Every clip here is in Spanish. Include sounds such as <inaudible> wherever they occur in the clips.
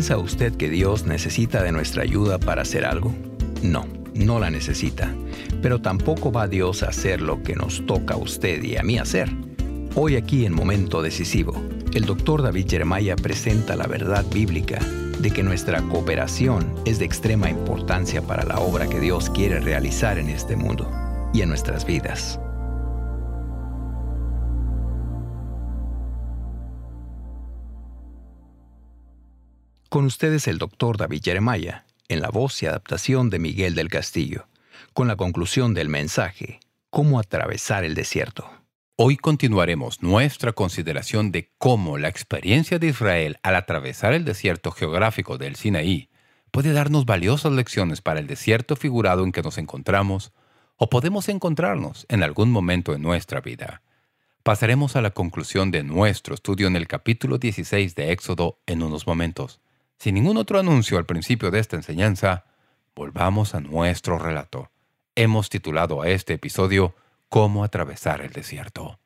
¿Piensa usted que Dios necesita de nuestra ayuda para hacer algo? No, no la necesita. Pero tampoco va Dios a hacer lo que nos toca a usted y a mí hacer. Hoy aquí en Momento Decisivo, el doctor David Jeremiah presenta la verdad bíblica de que nuestra cooperación es de extrema importancia para la obra que Dios quiere realizar en este mundo y en nuestras vidas. Con ustedes el doctor David Jeremiah, en la voz y adaptación de Miguel del Castillo, con la conclusión del mensaje, Cómo atravesar el desierto. Hoy continuaremos nuestra consideración de cómo la experiencia de Israel al atravesar el desierto geográfico del Sinaí puede darnos valiosas lecciones para el desierto figurado en que nos encontramos o podemos encontrarnos en algún momento en nuestra vida. Pasaremos a la conclusión de nuestro estudio en el capítulo 16 de Éxodo en unos momentos. Sin ningún otro anuncio al principio de esta enseñanza, volvamos a nuestro relato. Hemos titulado a este episodio cómo atravesar el desierto.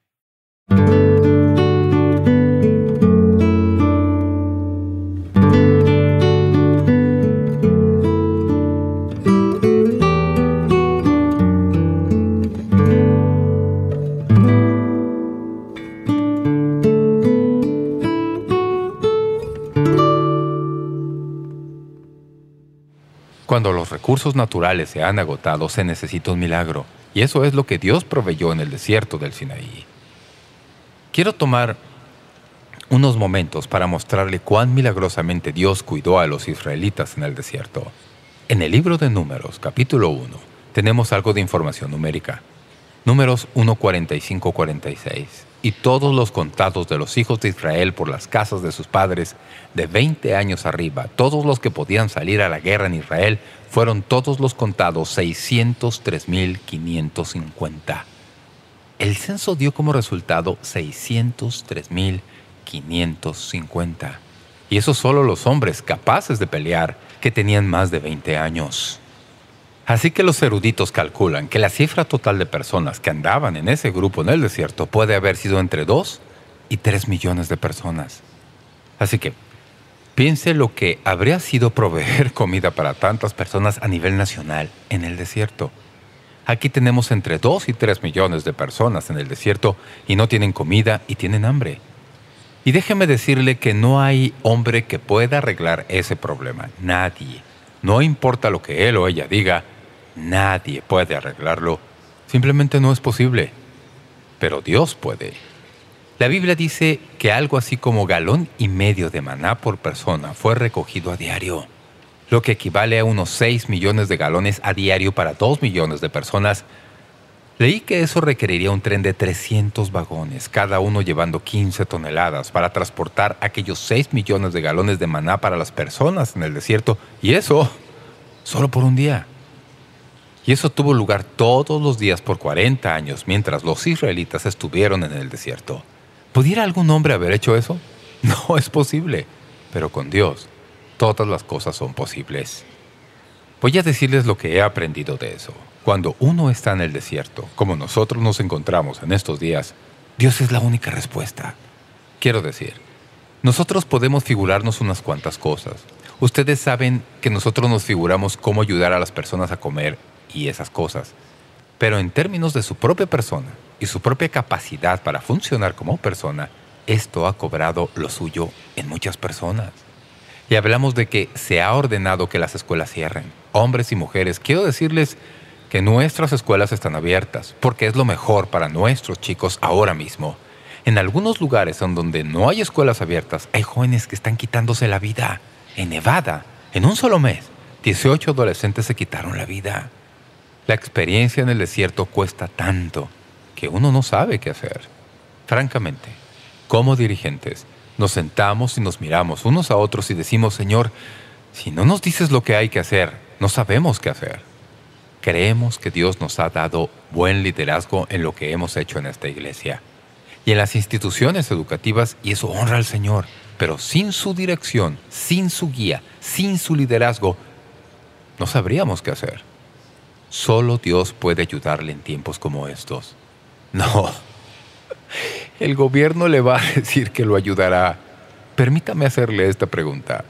Cuando los recursos naturales se han agotado, se necesita un milagro. Y eso es lo que Dios proveyó en el desierto del Sinaí. Quiero tomar unos momentos para mostrarle cuán milagrosamente Dios cuidó a los israelitas en el desierto. En el libro de Números, capítulo 1, tenemos algo de información numérica. Números 1.45-46 y todos los contados de los hijos de Israel por las casas de sus padres, de 20 años arriba, todos los que podían salir a la guerra en Israel, fueron todos los contados 603.550. El censo dio como resultado 603.550. Y eso solo los hombres capaces de pelear, que tenían más de 20 años. Así que los eruditos calculan que la cifra total de personas que andaban en ese grupo en el desierto puede haber sido entre 2 y 3 millones de personas. Así que piense lo que habría sido proveer <laughs> comida para tantas personas a nivel nacional en el desierto. Aquí tenemos entre 2 y 3 millones de personas en el desierto y no tienen comida y tienen hambre. Y déjeme decirle que no hay hombre que pueda arreglar ese problema. Nadie. No importa lo que él o ella diga, Nadie puede arreglarlo. Simplemente no es posible. Pero Dios puede. La Biblia dice que algo así como galón y medio de maná por persona fue recogido a diario, lo que equivale a unos 6 millones de galones a diario para 2 millones de personas. Leí que eso requeriría un tren de 300 vagones, cada uno llevando 15 toneladas, para transportar aquellos 6 millones de galones de maná para las personas en el desierto, y eso solo por un día. Y eso tuvo lugar todos los días por 40 años mientras los israelitas estuvieron en el desierto. ¿Pudiera algún hombre haber hecho eso? <laughs> No es posible. Pero con Dios, todas las cosas son posibles. Voy a decirles lo que he aprendido de eso. Cuando uno está en el desierto, como nosotros nos encontramos en estos días, Dios es la única respuesta. Quiero decir, nosotros podemos figurarnos unas cuantas cosas. Ustedes saben que nosotros nos figuramos cómo ayudar a las personas a comer y esas cosas. Pero en términos de su propia persona y su propia capacidad para funcionar como persona, esto ha cobrado lo suyo en muchas personas. Y hablamos de que se ha ordenado que las escuelas cierren. Hombres y mujeres, quiero decirles que nuestras escuelas están abiertas, porque es lo mejor para nuestros chicos ahora mismo. En algunos lugares en donde no hay escuelas abiertas, hay jóvenes que están quitándose la vida. En Nevada, en un solo mes, 18 adolescentes se quitaron la vida. La experiencia en el desierto cuesta tanto que uno no sabe qué hacer. Francamente, como dirigentes, nos sentamos y nos miramos unos a otros y decimos, Señor, si no nos dices lo que hay que hacer, no sabemos qué hacer. Creemos que Dios nos ha dado buen liderazgo en lo que hemos hecho en esta iglesia y en las instituciones educativas y eso honra al Señor. Pero sin su dirección, sin su guía, sin su liderazgo, no sabríamos qué hacer. Solo Dios puede ayudarle en tiempos como estos. No, el gobierno le va a decir que lo ayudará. Permítame hacerle esta pregunta.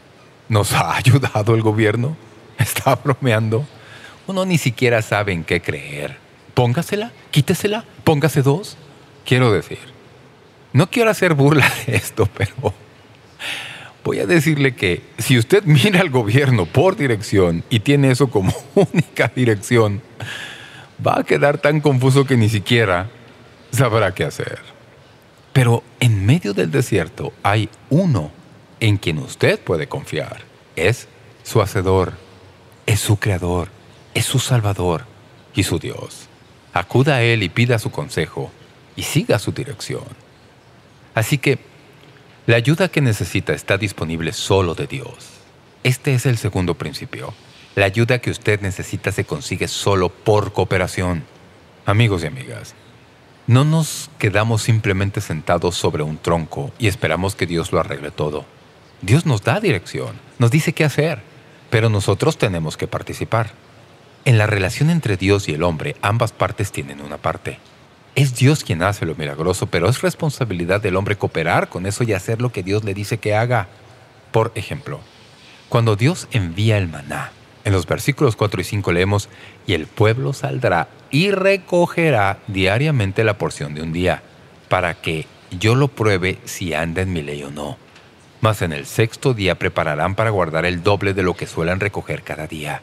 ¿Nos ha ayudado el gobierno? ¿Está bromeando? Uno ni siquiera sabe en qué creer. Póngasela, quítesela, póngase dos. Quiero decir, no quiero hacer burla de esto, pero voy a decirle que si usted <laughs> mira al gobierno por dirección y tiene eso como <laughs> única dirección, va a quedar tan confuso que ni siquiera sabrá qué hacer. Pero en medio del desierto hay uno en quien usted puede confiar. Es su Hacedor, es su Creador, es su Salvador y su Dios. Acuda a Él y pida su consejo y siga su dirección. Así que la ayuda que necesita está disponible solo de Dios. Este es el segundo principio. La ayuda que usted necesita se consigue solo por cooperación. Amigos y amigas, no nos quedamos simplemente sentados sobre un tronco y esperamos que Dios lo arregle todo. Dios nos da dirección, nos dice qué hacer, pero nosotros tenemos que participar. En la relación entre Dios y el hombre, ambas partes tienen una parte. Es Dios quien hace lo milagroso, pero es responsabilidad del hombre cooperar con eso y hacer lo que Dios le dice que haga. Por ejemplo, cuando Dios envía el maná, en los versículos 4 y 5 leemos, «Y el pueblo saldrá y recogerá diariamente la porción de un día, para que yo lo pruebe si anda en mi ley o no. Mas en el sexto día prepararán para guardar el doble de lo que suelen recoger cada día».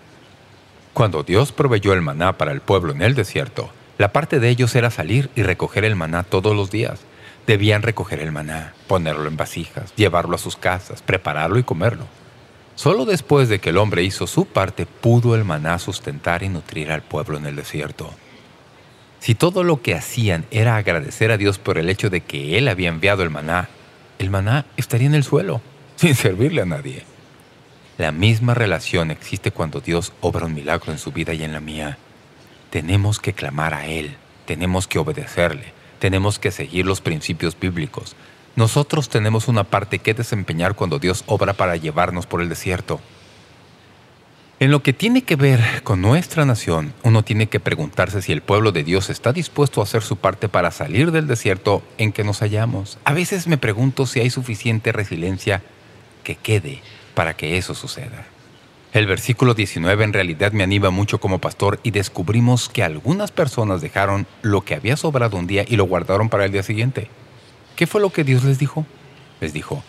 Cuando Dios proveyó el maná para el pueblo en el desierto, la parte de ellos era salir y recoger el maná todos los días. Debían recoger el maná, ponerlo en vasijas, llevarlo a sus casas, prepararlo y comerlo. Solo después de que el hombre hizo su parte, pudo el maná sustentar y nutrir al pueblo en el desierto. Si todo lo que hacían era agradecer a Dios por el hecho de que Él había enviado el maná, el maná estaría en el suelo, <laughs> sin servirle a nadie. La misma relación existe cuando Dios obra un milagro en su vida y en la mía. Tenemos que clamar a Él, tenemos que obedecerle, tenemos que seguir los principios bíblicos. Nosotros tenemos una parte que desempeñar cuando Dios obra para llevarnos por el desierto. En lo que tiene que ver con nuestra nación, uno tiene que preguntarse si el pueblo de Dios está dispuesto a hacer su parte para salir del desierto en que nos hallamos. A veces me pregunto si hay suficiente resiliencia que quede para que eso suceda. El versículo 19 en realidad me anima mucho como pastor y descubrimos que algunas personas dejaron lo que había sobrado un día y lo guardaron para el día siguiente. ¿Qué fue lo que Dios les dijo? Les dijo,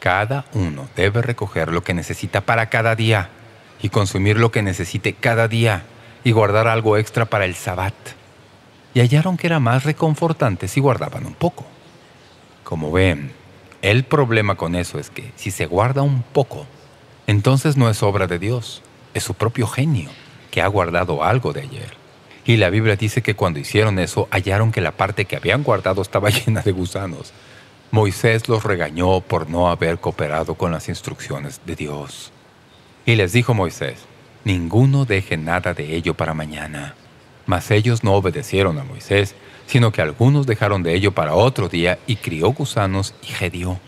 cada uno debe recoger lo que necesita para cada día y consumir lo que necesite cada día y guardar algo extra para el sabbat. Y hallaron que era más reconfortante si guardaban un poco. Como ven, el problema con eso es que si se guarda un poco, entonces no es obra de Dios, es su propio genio que ha guardado algo de ayer. Y la Biblia dice que cuando hicieron eso, hallaron que la parte que habían guardado estaba <laughs> llena de gusanos. Moisés los regañó por no haber cooperado con las instrucciones de Dios. Y les dijo Moisés, «Ninguno deje nada de ello para mañana». Mas ellos no obedecieron a Moisés, sino que algunos dejaron de ello para otro día y crió gusanos y gedió.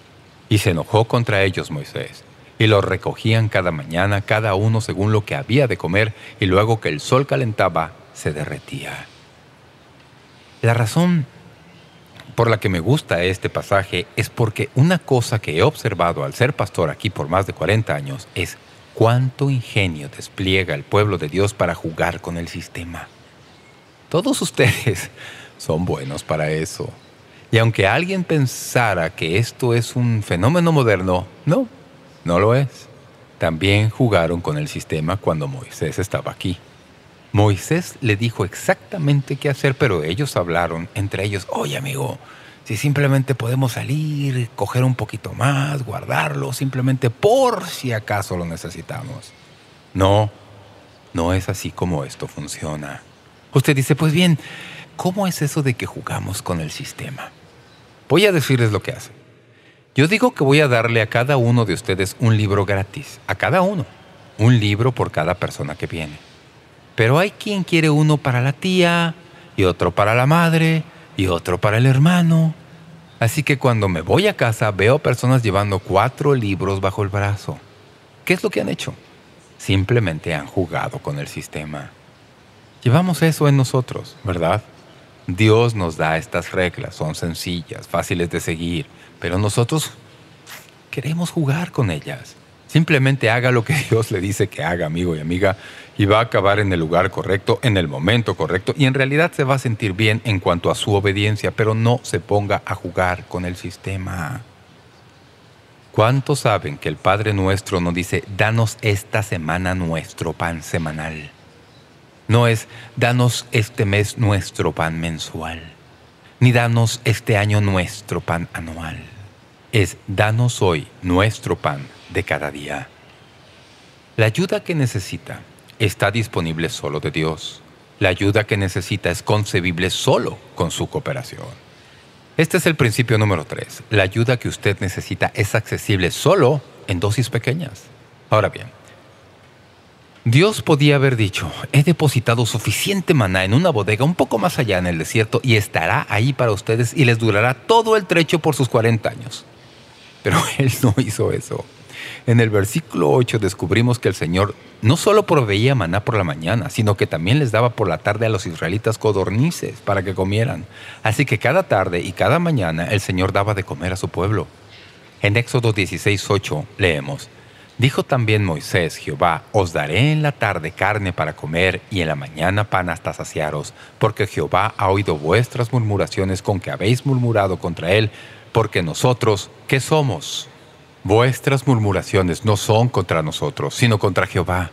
Y se enojó contra ellos Moisés, y los recogían cada mañana, cada uno según lo que había de comer, y luego que el sol calentaba, se derretía. La razón por la que me gusta este pasaje es porque una cosa que he observado al ser pastor aquí por más de 40 años es cuánto ingenio despliega el pueblo de Dios para jugar con el sistema. Todos ustedes <laughs> son buenos para eso. Y aunque alguien pensara que esto es un fenómeno moderno, no, no lo es. También jugaron con el sistema cuando Moisés estaba aquí. Moisés le dijo exactamente qué hacer, pero ellos hablaron entre ellos, oye amigo, si simplemente podemos salir, coger un poquito más, guardarlo, simplemente por si acaso lo necesitamos. No, no es así como esto funciona. Usted dice, pues bien, ¿Cómo es eso de que jugamos con el sistema? Voy a decirles lo que hace. Yo digo que voy a darle a cada uno de ustedes un libro gratis. A cada uno. Un libro por cada persona que viene. Pero hay quien quiere uno para la tía, y otro para la madre, y otro para el hermano. Así que cuando me voy a casa veo personas llevando cuatro libros bajo el brazo. ¿Qué es lo que han hecho? Simplemente han jugado con el sistema. Llevamos eso en nosotros, ¿verdad? Dios nos da estas reglas, son sencillas, fáciles de seguir, pero nosotros queremos jugar con ellas. Simplemente haga lo que <laughs> Dios le dice que haga, amigo y amiga, y va a acabar en el lugar correcto, en el momento correcto, y en realidad se va a sentir bien en cuanto a su obediencia, pero no se ponga a jugar con el sistema. ¿Cuántos saben que el Padre Nuestro nos dice, danos esta semana nuestro pan semanal? No es, danos este mes nuestro pan mensual, ni danos este año nuestro pan anual. Es, danos hoy nuestro pan de cada día. La ayuda que necesita está disponible solo de Dios. La ayuda que necesita es concebible solo con su cooperación. Este es el principio número tres. La ayuda que usted necesita es accesible solo en dosis pequeñas. Ahora bien, Dios podía haber dicho, he depositado suficiente maná en una bodega un poco más allá en el desierto y estará ahí para ustedes y les durará todo el trecho por sus 40 años. Pero <laughs> Él no hizo eso. En el versículo 8 descubrimos que el Señor no solo proveía maná por la mañana, sino que también les daba por la tarde a los israelitas codornices para que comieran. Así que cada tarde y cada mañana el Señor daba de comer a su pueblo. En Éxodo 16:8 leemos, Dijo también Moisés, Jehová, os daré en la tarde carne para comer y en la mañana pan hasta saciaros, porque Jehová ha oído vuestras murmuraciones con que habéis murmurado contra él, porque nosotros, ¿qué somos? Vuestras murmuraciones no son contra nosotros, sino contra Jehová.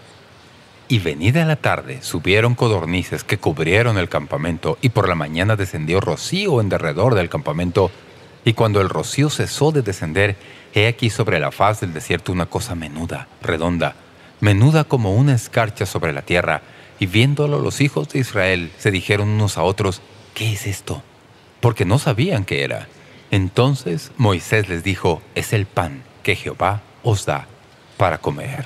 Y venida la tarde subieron codornices que cubrieron el campamento, y por la mañana descendió rocío en derredor del campamento. Y cuando el rocío cesó de descender, he aquí sobre la faz del desierto una cosa menuda, redonda, menuda como una escarcha sobre la tierra. Y viéndolo los hijos de Israel se dijeron unos a otros, ¿qué es esto? Porque no sabían qué era. Entonces Moisés les dijo, es el pan que Jehová os da para comer.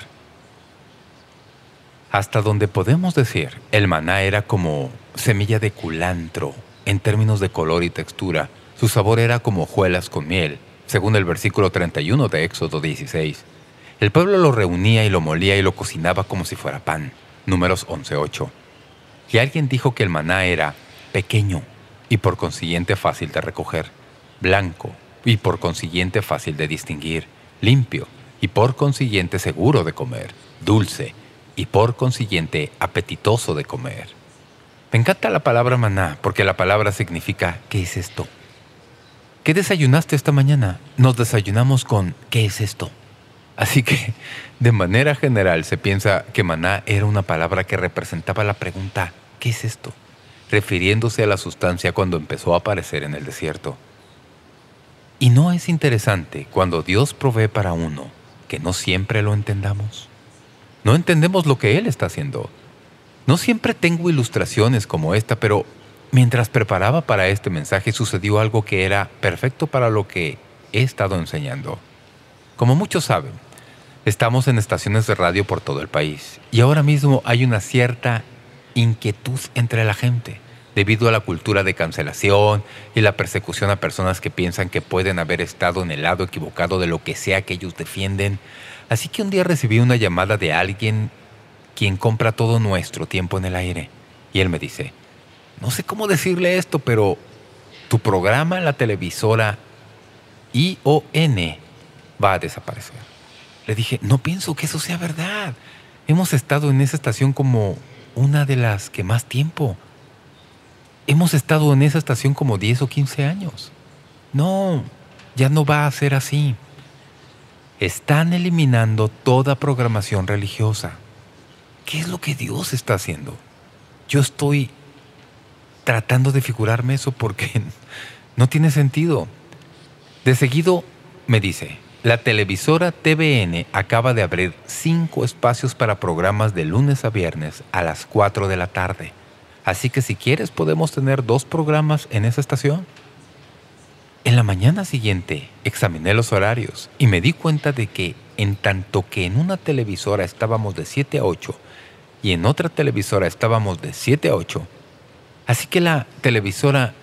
Hasta donde podemos decir, el maná era como semilla de culantro en términos de color y textura. Su sabor era como hojuelas con miel, según el versículo 31 de Éxodo 16. El pueblo lo reunía y lo molía y lo cocinaba como si fuera pan. Números 11.8. Y alguien dijo que el maná era pequeño y por consiguiente fácil de recoger, blanco y por consiguiente fácil de distinguir, limpio y por consiguiente seguro de comer, dulce y por consiguiente apetitoso de comer. Me encanta la palabra maná porque la palabra significa ¿qué es esto? ¿Qué desayunaste esta mañana? Nos desayunamos con ¿qué es esto? Así que, de manera general, se piensa que maná era una palabra que representaba la pregunta ¿qué es esto? refiriéndose a la sustancia cuando empezó a aparecer en el desierto. ¿Y no es interesante cuando Dios provee para uno que no siempre lo entendamos? No entendemos lo que Él está haciendo. No siempre tengo ilustraciones como esta, pero mientras preparaba para este mensaje sucedió algo que era perfecto para lo que he estado enseñando. Como muchos saben, estamos en estaciones de radio por todo el país y ahora mismo hay una cierta inquietud entre la gente debido a la cultura de cancelación y la persecución a personas que piensan que pueden haber estado en el lado equivocado de lo que sea que ellos defienden. Así que un día recibí una llamada de alguien quien compra todo nuestro tiempo en el aire. Y él me dice, no sé cómo decirle esto, pero tu programa en la televisora ION va a desaparecer. Le dije, no pienso que eso sea verdad. Hemos estado en esa estación como una de las que más tiempo. Hemos estado en esa estación como 10 o 15 años. No, ya no va a ser así. Están eliminando toda programación religiosa. ¿Qué es lo que Dios está haciendo? Yo estoy tratando de figurarme eso porque <laughs> no tiene sentido. De seguido me dice, la televisora TVN acaba de abrir cinco espacios para programas de lunes a viernes a las 4 de la tarde. Así que si quieres podemos tener dos programas en esa estación. En la mañana siguiente examiné los horarios y me di cuenta de que en tanto que en una televisora estábamos de 7 a 8 y en otra televisora estábamos de 7 a 8, así que la televisora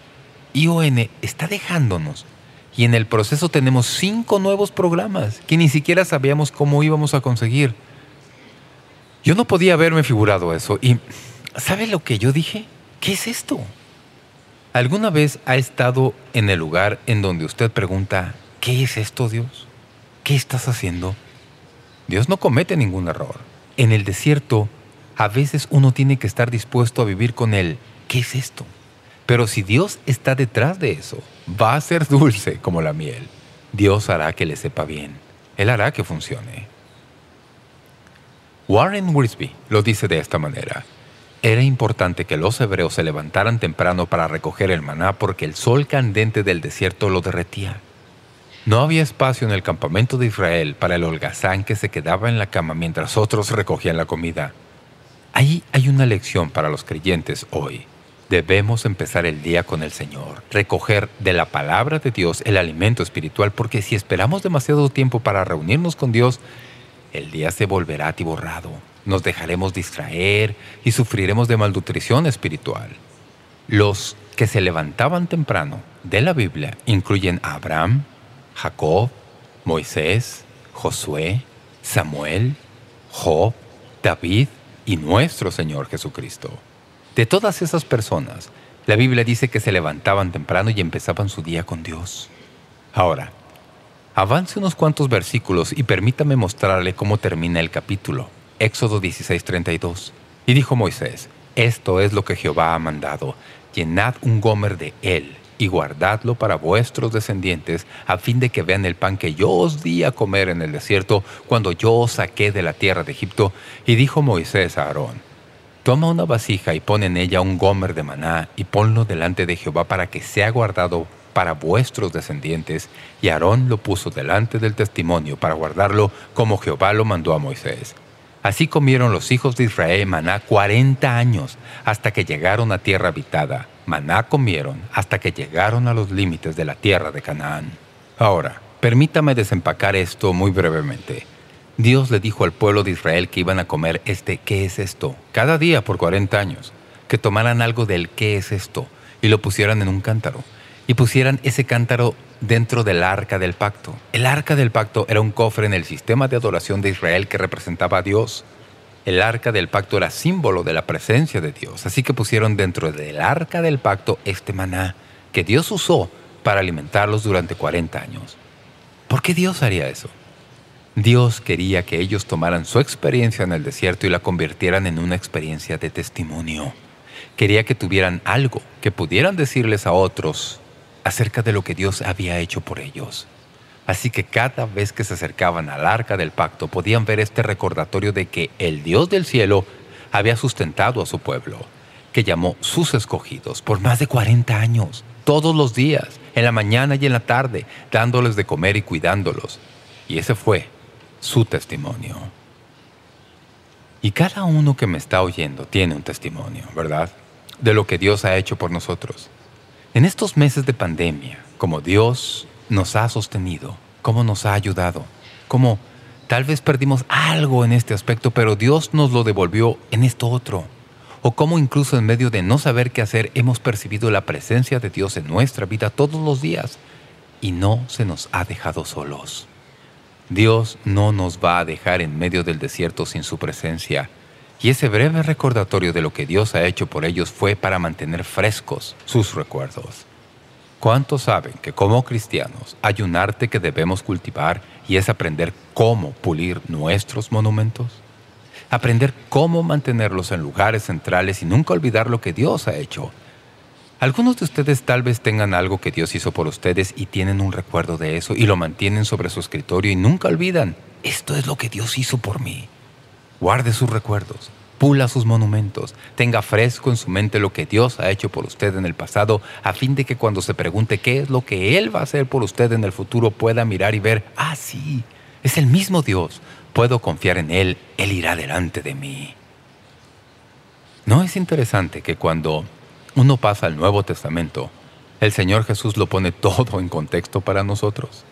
ION está dejándonos y en el proceso tenemos cinco nuevos programas que ni siquiera sabíamos cómo íbamos a conseguir. Yo no podía haberme figurado eso y ¿Sabe lo que yo dije? ¿Qué es esto? ¿Alguna vez ha estado en el lugar en donde usted pregunta, ¿qué es esto, Dios? ¿Qué estás haciendo? Dios no comete ningún error. En el desierto, a veces uno tiene que estar dispuesto a vivir con él. ¿Qué es esto? Pero si Dios está detrás de eso, va a ser dulce como la miel. Dios hará que le sepa bien. Él hará que funcione. Warren Wiersbe lo dice de esta manera. Era importante que los hebreos se levantaran temprano para recoger el maná porque el sol candente del desierto lo derretía. No había espacio en el campamento de Israel para el holgazán que se quedaba en la cama mientras otros recogían la comida. Ahí hay una lección para los creyentes hoy. Debemos empezar el día con el Señor, recoger de la palabra de Dios el alimento espiritual, porque si esperamos demasiado tiempo para reunirnos con Dios, el día se volverá atiborrado, nos dejaremos distraer y sufriremos de malnutrición espiritual. Los que se levantaban temprano de la Biblia incluyen a Abraham, Jacob, Moisés, Josué, Samuel, Job, David y nuestro Señor Jesucristo. De todas esas personas, la Biblia dice que se levantaban temprano y empezaban su día con Dios. Ahora, avance unos cuantos versículos y permítame mostrarle cómo termina el capítulo. Éxodo 16:32. Y dijo Moisés, Esto es lo que Jehová ha mandado, llenad un gomer de él y guardadlo para vuestros descendientes, a fin de que vean el pan que yo os di a comer en el desierto cuando yo os saqué de la tierra de Egipto. Y dijo Moisés a Aarón, Toma una vasija y pon en ella un gomer de maná y ponlo delante de Jehová para que sea guardado para vuestros descendientes. Y Aarón lo puso delante del testimonio para guardarlo como Jehová lo mandó a Moisés. Así comieron los hijos de Israel maná cuarenta años, hasta que llegaron a tierra habitada. Maná comieron hasta que llegaron a los límites de la tierra de Canaán. Ahora, permítame desempacar esto muy brevemente. Dios le dijo al pueblo de Israel que iban a comer este ¿qué es esto? cada día por cuarenta años, que tomaran algo del ¿qué es esto? y lo pusieran en un cántaro, y pusieran ese cántaro dentro del arca del pacto. El arca del pacto era un cofre en el sistema de adoración de Israel que representaba a Dios. El arca del pacto era símbolo de la presencia de Dios, así que pusieron dentro del arca del pacto este maná que Dios usó para alimentarlos durante 40 años. ¿Por qué Dios haría eso? Dios quería que ellos tomaran su experiencia en el desierto y la convirtieran en una experiencia de testimonio. Quería que tuvieran algo que pudieran decirles a otros acerca de lo que Dios había hecho por ellos. Así que cada vez que se acercaban al arca del pacto podían ver este recordatorio de que el Dios del cielo había sustentado a su pueblo, que llamó sus escogidos por más de 40 años, todos los días, en la mañana y en la tarde, dándoles de comer y cuidándolos. Y ese fue su testimonio. Y cada uno que me está oyendo tiene un testimonio, ¿verdad? De lo que Dios ha hecho por nosotros. En estos meses de pandemia, como Dios nos ha sostenido, cómo nos ha ayudado, cómo tal vez perdimos algo en este aspecto, pero Dios nos lo devolvió en esto otro. O cómo incluso en medio de no saber qué hacer hemos percibido la presencia de Dios en nuestra vida todos los días y no se nos ha dejado solos. Dios no nos va a dejar en medio del desierto sin su presencia, y ese breve recordatorio de lo que Dios ha hecho por ellos fue para mantener frescos sus recuerdos. ¿Cuántos saben que como cristianos hay un arte que debemos cultivar y es aprender cómo pulir nuestros monumentos? Aprender cómo mantenerlos en lugares centrales y nunca olvidar lo que Dios ha hecho. Algunos de ustedes tal vez tengan algo que Dios hizo por ustedes y tienen un recuerdo de eso y lo mantienen sobre su escritorio y nunca olvidan. Esto es lo que Dios hizo por mí. Guarde sus recuerdos, pula sus monumentos, tenga fresco en su mente lo que Dios ha hecho por usted en el pasado, a fin de que cuando se pregunte qué es lo que Él va a hacer por usted en el futuro, pueda mirar y ver, ah, sí, es el mismo Dios, puedo confiar en Él, Él irá delante de mí. ¿No es interesante que cuando uno pasa al Nuevo Testamento, el Señor Jesús lo pone <laughs> todo en contexto para nosotros?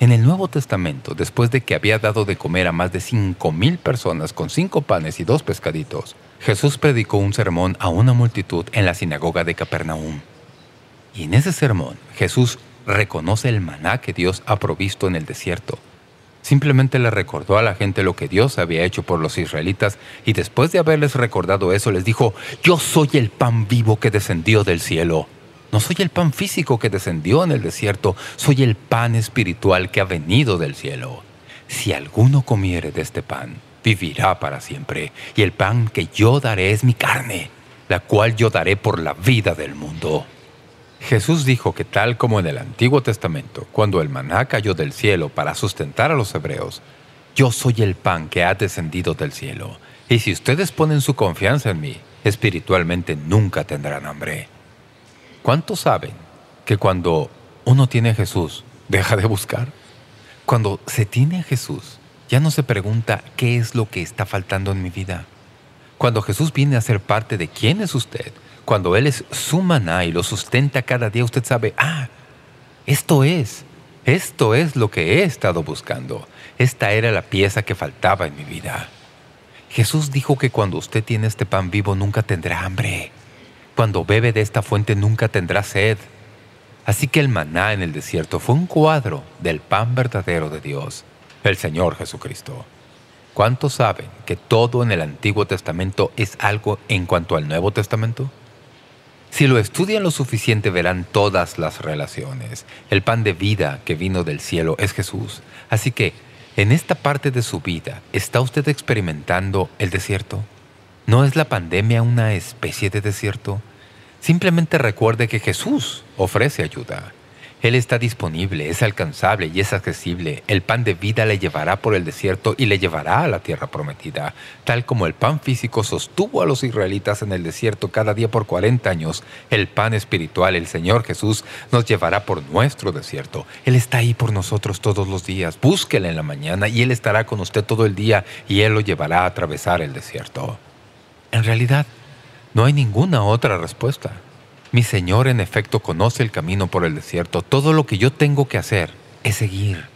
En el Nuevo Testamento, después de que había dado de comer a más de cinco mil personas con cinco panes y dos pescaditos, Jesús predicó un sermón a una multitud en la sinagoga de Capernaum. Y en ese sermón, Jesús reconoce el maná que Dios ha provisto en el desierto. Simplemente le recordó a la gente lo que Dios había hecho por los israelitas y después de haberles recordado eso les dijo, «Yo soy el pan vivo que descendió del cielo». No soy el pan físico que descendió en el desierto, soy el pan espiritual que ha venido del cielo. si alguno comiere de este pan, vivirá para siempre, y el pan que yo daré es mi carne, la cual yo daré por la vida del mundo. Jesús dijo que tal como en el Antiguo Testamento, cuando el maná cayó del cielo para sustentar a los hebreos, yo soy el pan que ha descendido del cielo, y si ustedes ponen su confianza en mí, espiritualmente nunca tendrán hambre. ¿Cuántos saben que cuando uno tiene a Jesús, deja de buscar? Cuando se tiene a Jesús, ya no se pregunta qué es lo que está faltando en mi vida. Cuando Jesús viene a ser parte de quién es usted, cuando Él es su maná y lo sustenta cada día, usted sabe, ah, esto es, esto es lo que he estado buscando. Esta era la pieza que faltaba en mi vida. Jesús dijo que cuando usted tiene este pan vivo nunca tendrá hambre. Cuando bebe de esta fuente nunca tendrá sed. Así que el maná en el desierto fue un cuadro del pan verdadero de Dios, el Señor Jesucristo. ¿Cuántos saben que todo en el Antiguo Testamento es algo en cuanto al Nuevo Testamento? Si lo estudian lo suficiente verán todas las relaciones. El pan de vida que vino del cielo es Jesús. Así que, en esta parte de su vida, ¿está usted experimentando el desierto? ¿No es la pandemia una especie de desierto? Simplemente recuerde que Jesús ofrece ayuda. Él está disponible, es alcanzable y es accesible. El pan de vida le llevará por el desierto y le llevará a la tierra prometida. Tal como el pan físico sostuvo a los israelitas en el desierto cada día por 40 años, el pan espiritual, el Señor Jesús, nos llevará por nuestro desierto. Él está ahí por nosotros todos los días. Búsquele en la mañana y Él estará con usted todo el día y Él lo llevará a atravesar el desierto. En realidad, no hay ninguna otra respuesta. Mi Señor en efecto conoce el camino por el desierto. Todo lo que yo tengo que hacer es seguir.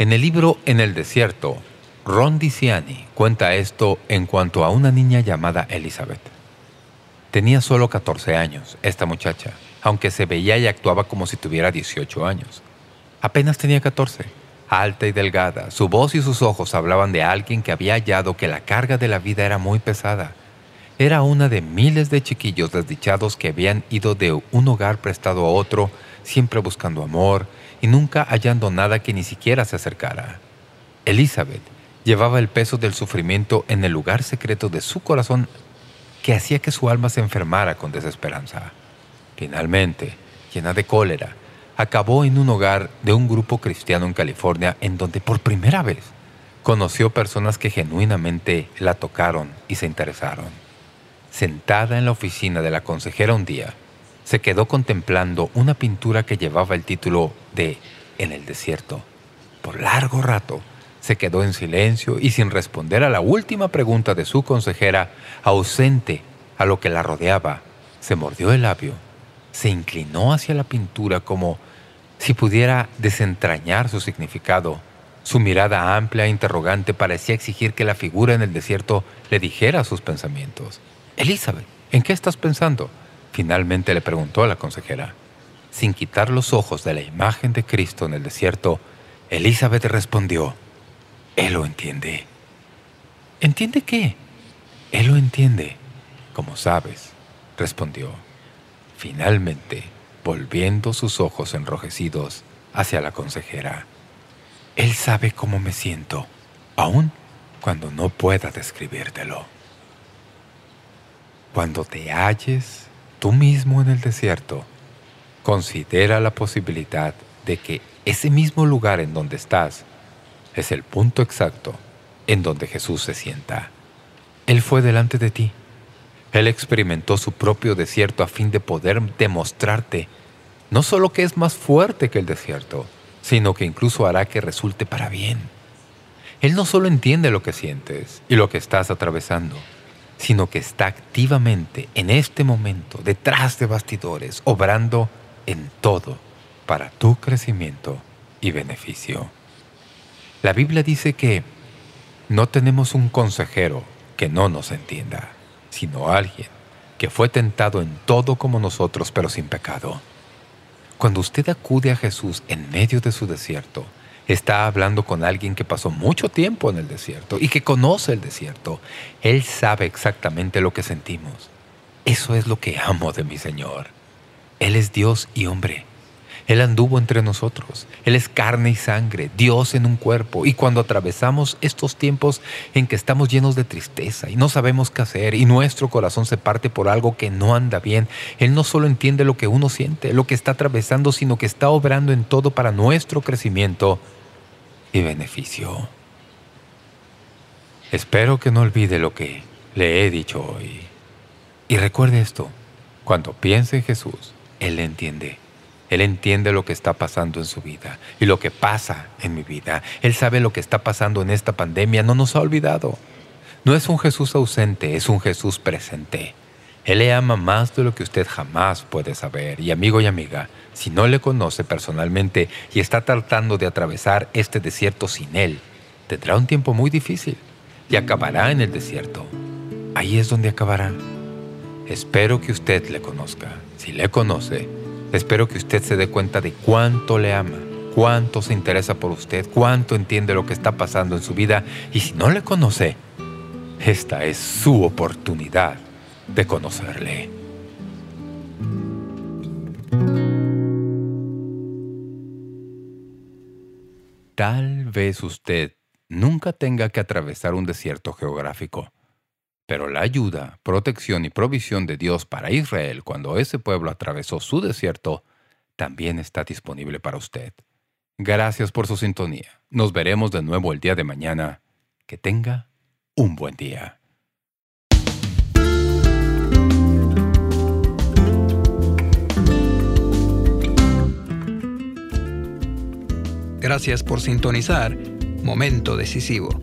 En el libro En el desierto, Ron Diciani cuenta esto en cuanto a una niña llamada Elizabeth. Tenía solo 14 años, esta muchacha, aunque se veía y actuaba como si tuviera 18 años. Apenas tenía 14. Alta y delgada, su voz y sus ojos hablaban de alguien que había hallado que la carga de la vida era muy pesada era una de miles de chiquillos desdichados que habían ido de un hogar prestado a otro, siempre buscando amor y nunca hallando nada que ni siquiera se acercara. Elizabeth llevaba el peso del sufrimiento en el lugar secreto de su corazón que hacía que su alma se enfermara con desesperanza. Finalmente, llena de cólera, acabó en un hogar de un grupo cristiano en California en donde por primera vez conoció personas que genuinamente la tocaron y se interesaron sentada en la oficina de la consejera un día, se quedó contemplando una pintura que llevaba el título de En el desierto. Por largo rato se quedó en silencio y sin responder a la última pregunta de su consejera, ausente a lo que la rodeaba, se mordió el labio, se inclinó hacia la pintura como si pudiera desentrañar su significado. Su mirada amplia e interrogante parecía exigir que la figura en el desierto le dijera sus pensamientos. Elizabeth, ¿en qué estás pensando? Finalmente le preguntó a la consejera. Sin quitar los ojos de la imagen de Cristo en el desierto, Elizabeth respondió, Él lo entiende. ¿Entiende qué? Él lo entiende. Como sabes, respondió. Finalmente, volviendo sus ojos enrojecidos hacia la consejera. Él sabe cómo me siento, aun cuando no pueda describírtelo. Cuando te halles tú mismo en el desierto, considera la posibilidad de que ese mismo lugar en donde estás es el punto exacto en donde Jesús se sienta. Él fue delante de ti. Él experimentó su propio desierto a fin de poder demostrarte no solo que es más fuerte que el desierto, sino que incluso hará que resulte para bien. Él no solo entiende lo que sientes y lo que estás atravesando, sino que está activamente en este momento, detrás de bastidores, obrando en todo para tu crecimiento y beneficio. La Biblia dice que no tenemos un consejero que no nos entienda, sino alguien que fue tentado en todo como nosotros, pero sin pecado. Cuando usted acude a Jesús en medio de su desierto, está hablando con alguien que pasó mucho tiempo en el desierto y que conoce el desierto. Él sabe exactamente lo que sentimos. Eso es lo que amo de mi Señor. Él es Dios y hombre. Él anduvo entre nosotros. Él es carne y sangre, Dios en un cuerpo. Y cuando atravesamos estos tiempos en que estamos llenos de tristeza y no sabemos qué hacer y nuestro corazón se parte por algo que no anda bien, Él no solo entiende lo que uno siente, lo que está atravesando, sino que está obrando en todo para nuestro crecimiento y beneficio. Espero que no olvide lo que le he dicho hoy. Y recuerde esto, cuando piense en Jesús, Él le entiende. Él entiende lo que está pasando en su vida y lo que pasa en mi vida. Él sabe lo que está pasando en esta pandemia, no nos ha olvidado. No es un Jesús ausente, es un Jesús presente. Él le ama más de lo que usted jamás puede saber. Y amigo y amiga, si no le conoce personalmente y está tratando de atravesar este desierto sin Él, tendrá un tiempo muy difícil y acabará en el desierto. Ahí es donde acabará. Espero que usted le conozca. Si le conoce, espero que usted se dé cuenta de cuánto le ama, cuánto se interesa por usted, cuánto entiende lo que está pasando en su vida. Y si no le conoce, esta es su oportunidad de conocerle. Tal vez usted nunca tenga que atravesar un desierto geográfico. Pero la ayuda, protección y provisión de Dios para Israel cuando ese pueblo atravesó su desierto también está disponible para usted. Gracias por su sintonía. Nos veremos de nuevo el día de mañana. Que tenga un buen día. Gracias por sintonizar Momento Decisivo.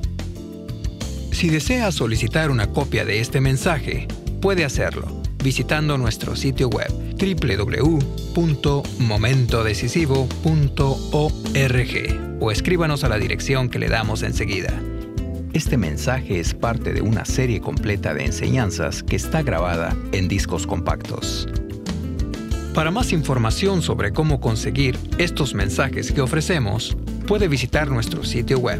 Si desea solicitar una copia de este mensaje, puede hacerlo visitando nuestro sitio web www.momentodecisivo.org o escríbanos a la dirección que le damos enseguida. Este mensaje es parte de una serie completa de enseñanzas que está grabada en discos compactos. Para más información sobre cómo conseguir estos mensajes que ofrecemos, puede visitar nuestro sitio web